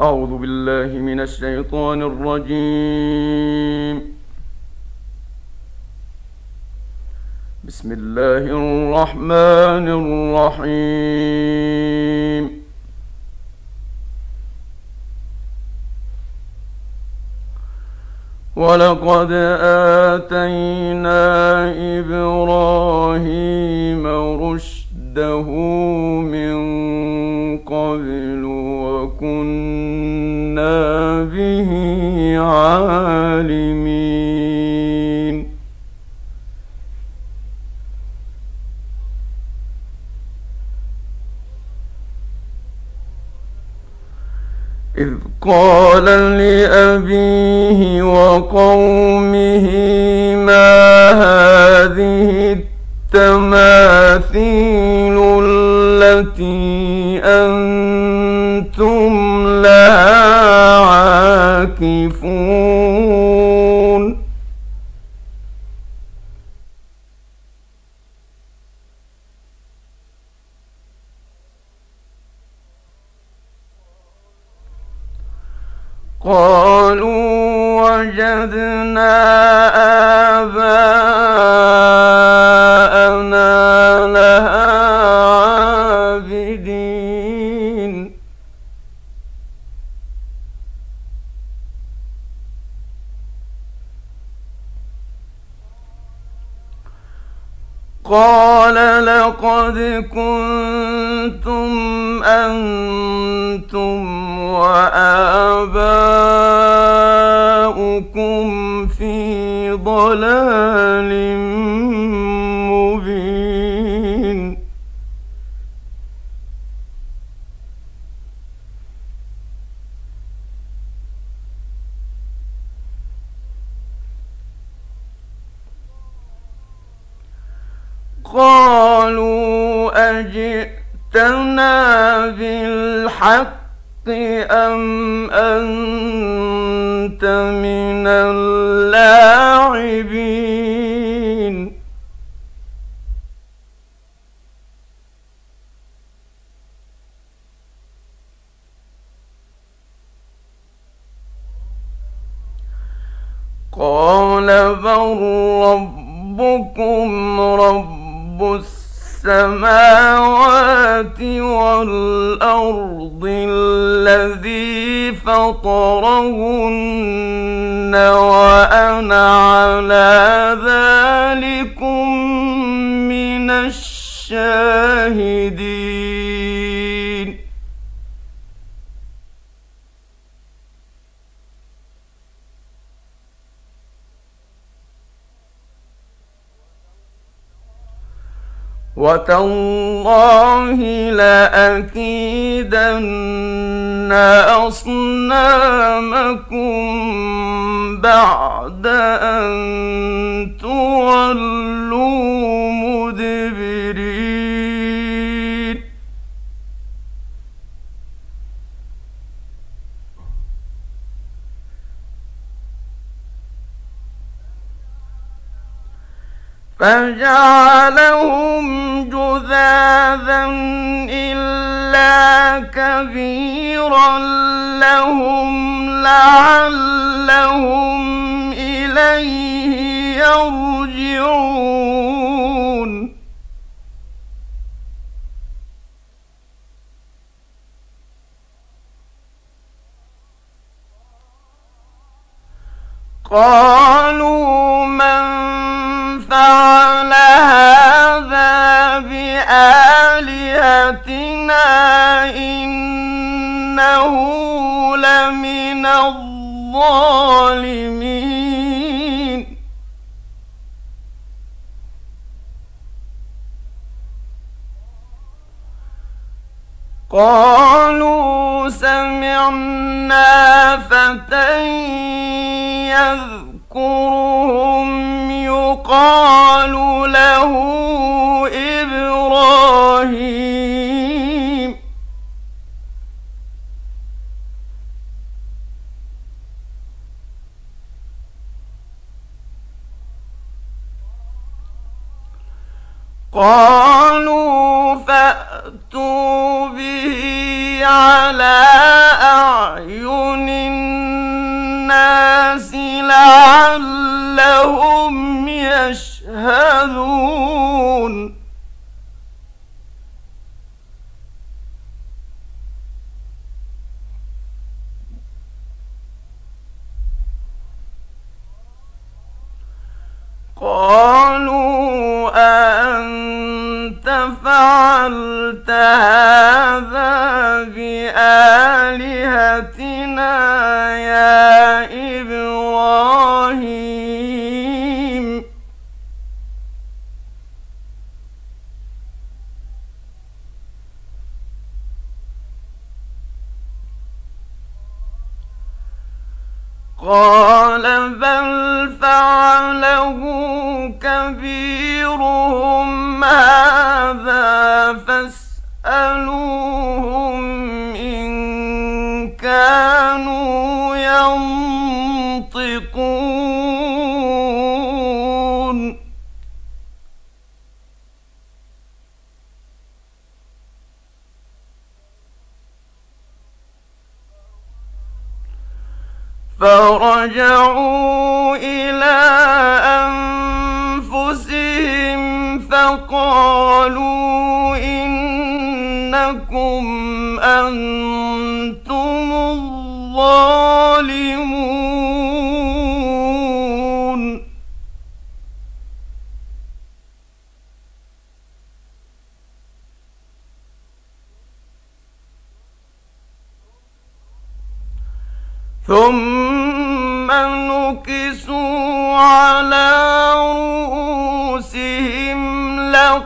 أعوذ بالله من الشيطان الرجيم. بسم الله الرحمن الرحيم. ولقد آتينا إبراهيم رشده من قبل وكنا به عالمين إذ قال لأبيه وقومه ما هذه التماثيل التي أنتم لها عاكفون لقد كنتم أنتم وآباؤكم في ضلال بالحق أم أنت من اللاعبين؟ والأرض الذي فطرهن وأنا على ذلكم من الشاهدين. وتالله لأكيدن أصنامكم بعد أن تولوا فجعلهم جذاذا إلا كبيرا لهم لعلهم إليه يرجعون. قالوا من فعل هذا بآلهتنا إنه لمن الظالمين. قالوا سمعنا فتى يذكرهم يقال له إبراهيم. قالوا فأتوا به على أعين الناس لعل لهم يشهدون. قالوا أنت فعلت هذا بآلهتنا فرجعوا إلى أنفسهم فقالوا إنكم أنتم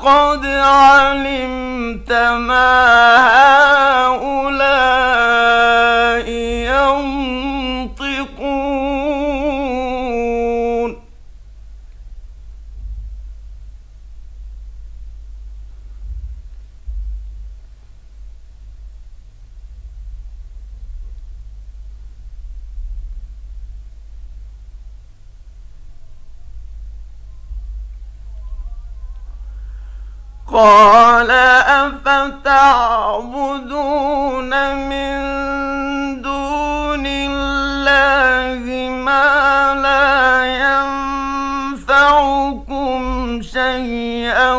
لقد علمت ما هؤلاء قال أفتعبدون من دون الله ما لا ينفعكم شيئا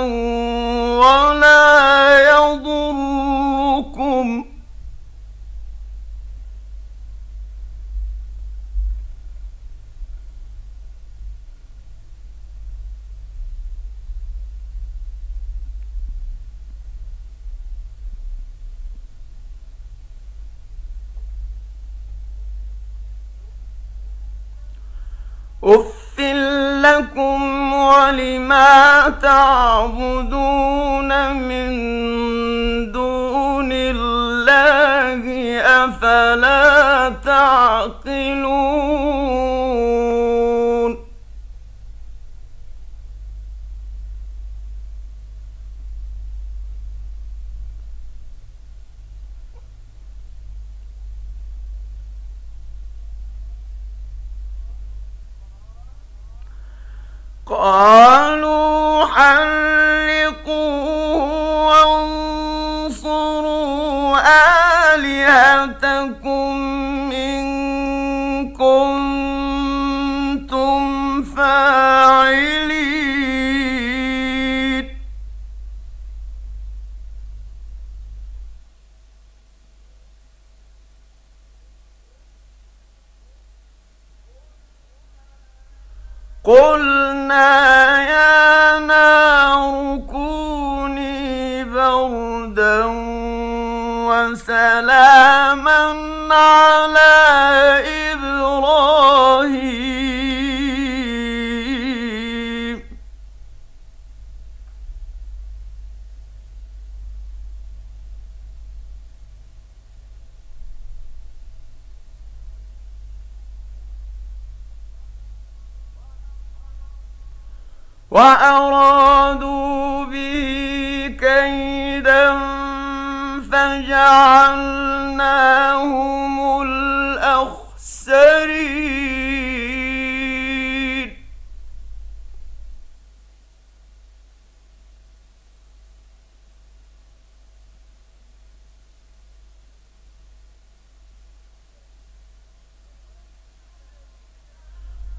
قلنا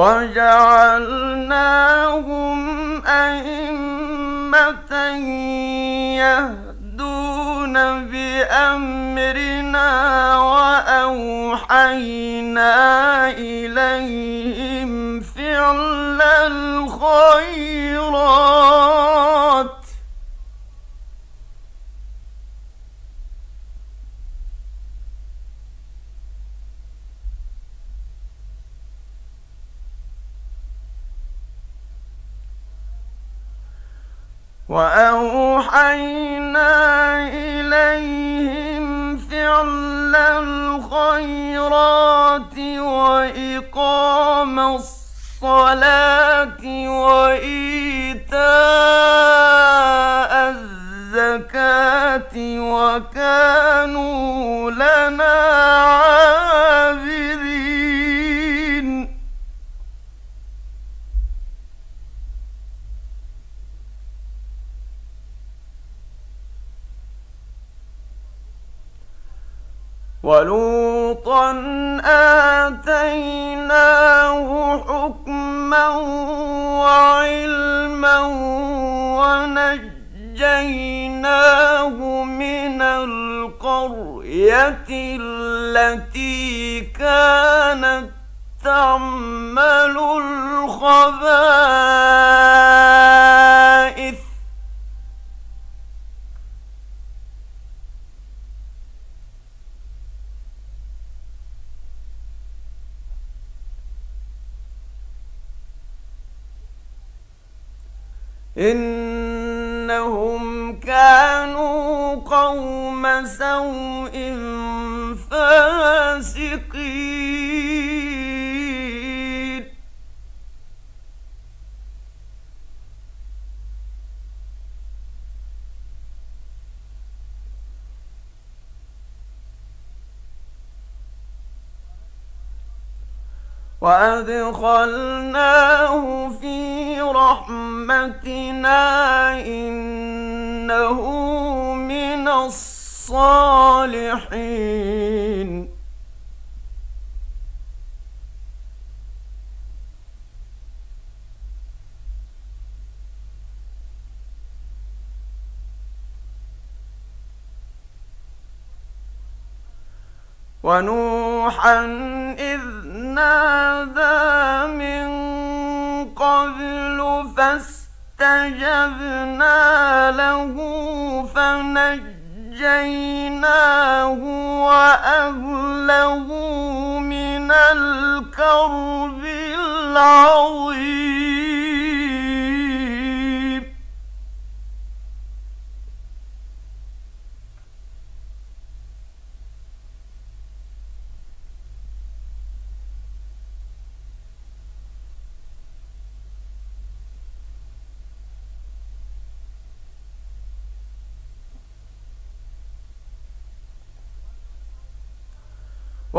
وجعلناهم أئمة يهدون بأمرنا وأوحينا إليهم فعل الخيرات. وأوحينا إليهم فعل الخيرات وإقام الصلاة وإيتاء الزكاة وكانوا لنا عابدين. ولوطا آتيناه حكما وعلما ونجيناه من القرية التي كانت تعمل الخبائث إنهم كانوا قوم سوء فاسقين. وأدخلناه في رحمتنا إنه من الصالحين. ونوحا إذ نادى من قبل فاستجبنا له فنجيناه وأهله من الكرب العظيم.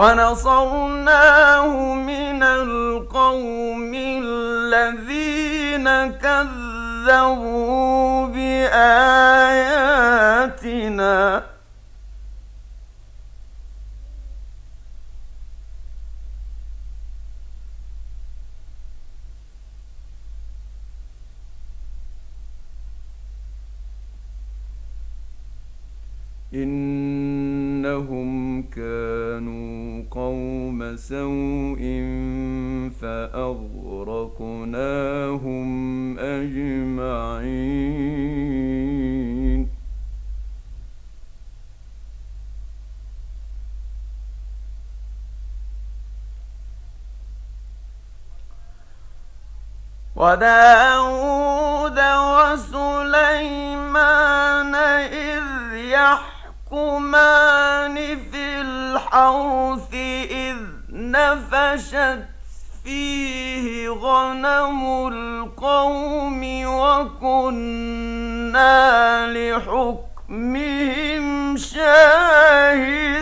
ونصرناه من القوم الذين كذبوا بآياتنا إنهم كانوا قوم سوء فأغرقناهم أجمعين. وداود وسليمان إذ يحكمان في الحرث إذ نفشت فيه غنم القوم وكنا لحكمهم شاهدين.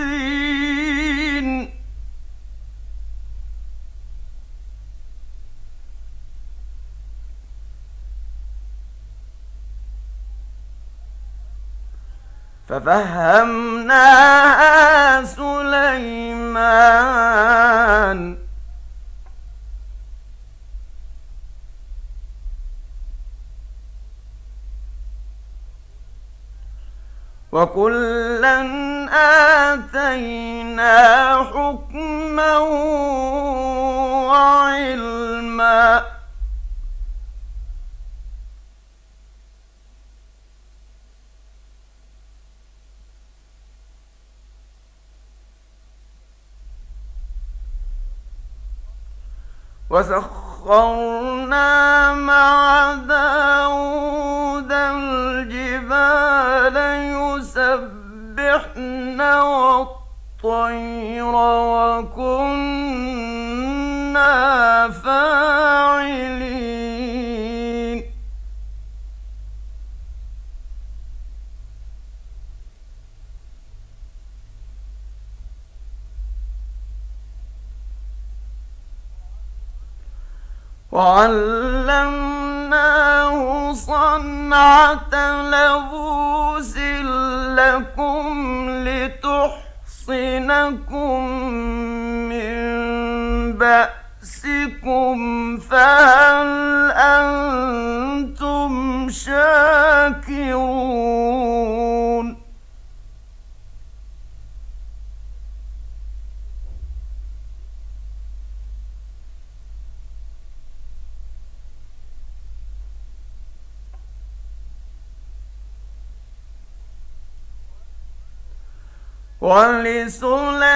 ففهمناها سليمان وكلا آتينا حكما وعلما وسخرنا مع داود الجبال يسبحن والطير وكنا فاعلين. وعلمناه صنعة لبوس لكم لتحصنكم من بأسكم فهل أنتم شاكرون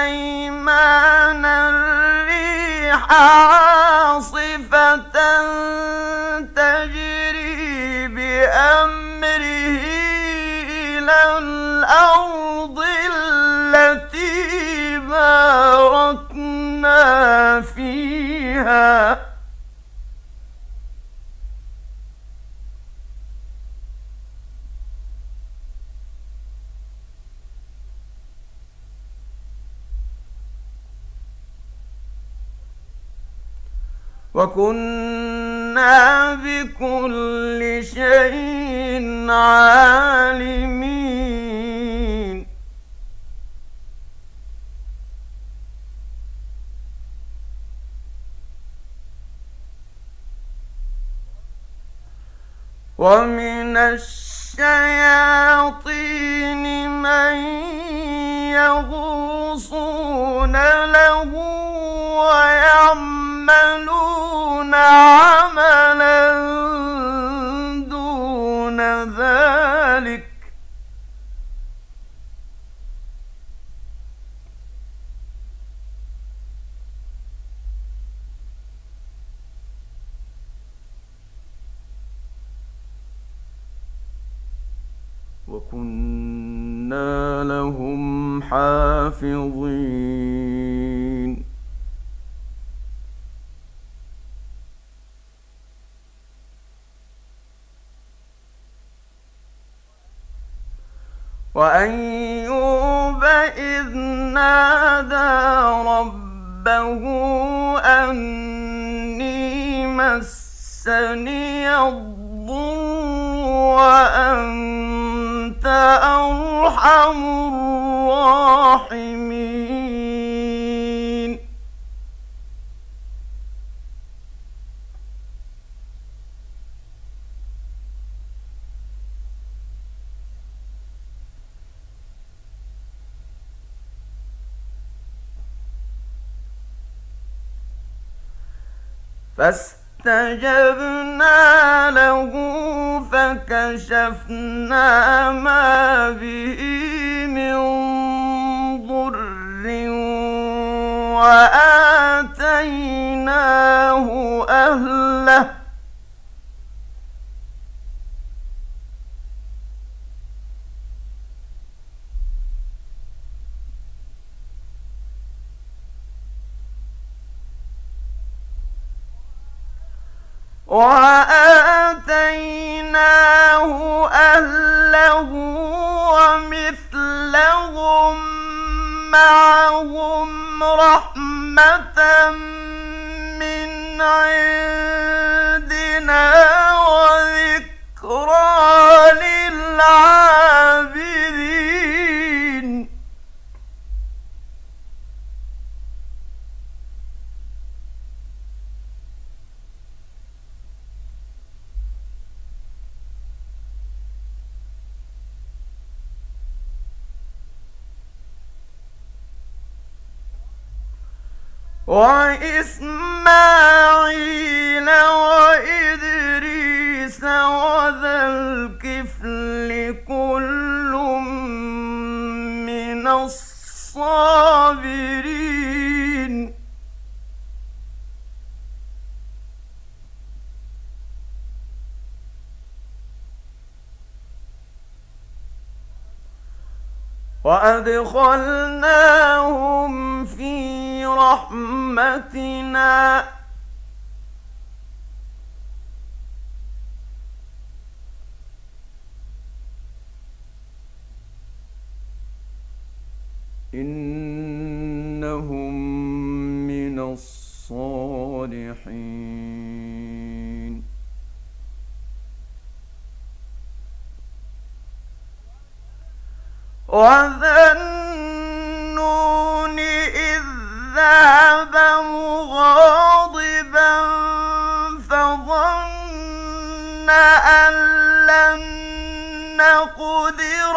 ولسليمان الريح وكنا بكل شيء عالمين. ومن الشياطين من يغوصون له ويعملون مسني الضر وأنت أرحم الراحمين. فاستجبنا له فكشفنا ما به من ضر وآتيناه أهله. وآتيناه أهله ومثلهم معهم رحمة من عندنا وذكرى للعابدين وإسماعيل وإدريس وذا الكفل كل من الصابرين. وأدخلناهم رحمتنا. إنهم من الصالحين. إذ ذهب مغاضبا فظن أن لن نقدر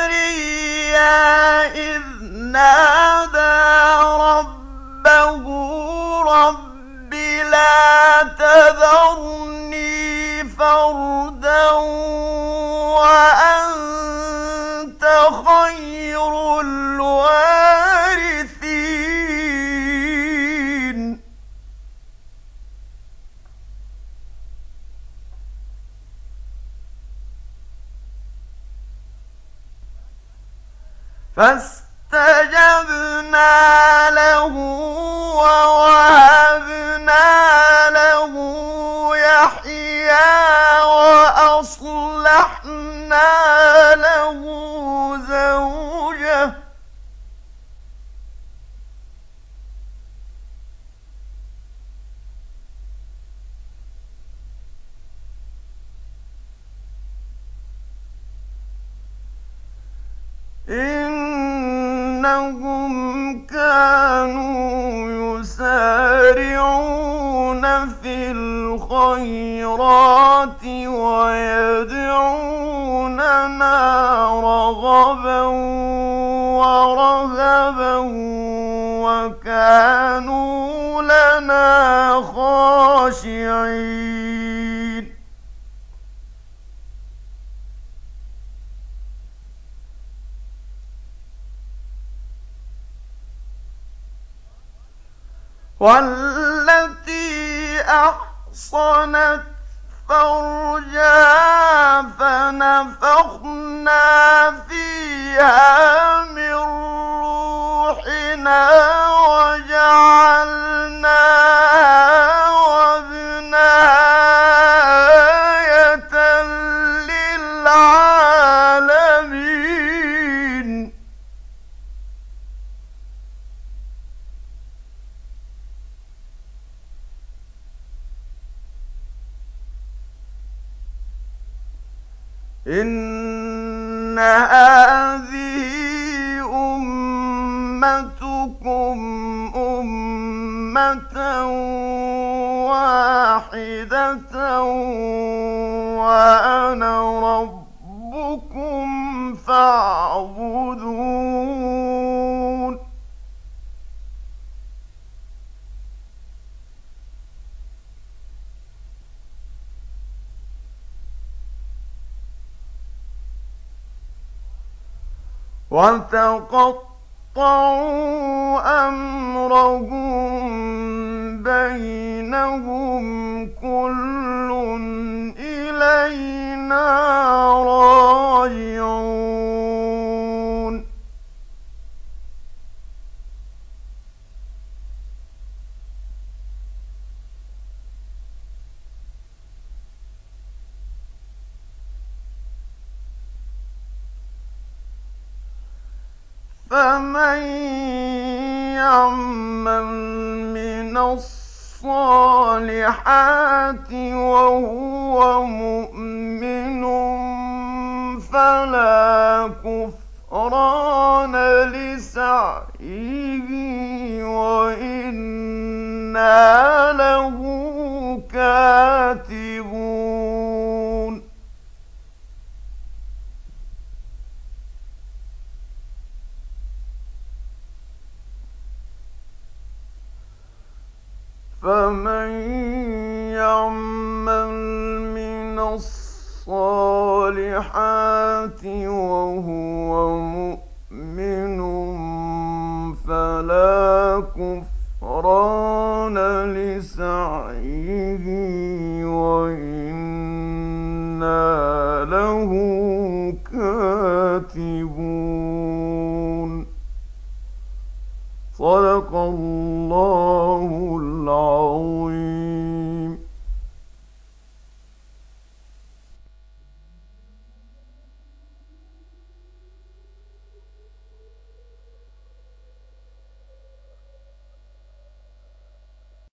وزكريا إذ نادى ربه فاستجبنا له ووهبنا له يحيى وأصلحنا له زوجه. إنهم كانوا يسارعون في الخيرات ويدعوننا رغبا ورهبا وكانوا لنا خاشعين. والتي أحصنت فرجها فنفخنا فيها من روحنا وجعلناها إن وتقطعوا أمرهم الصالحات وهو مؤمن فلا كفران لسعيه وإنا له كاتبون فمن يعمل من الصالحات وهو مؤمن فلا كفران لسعيه وإنا له كاتبون. صدق الله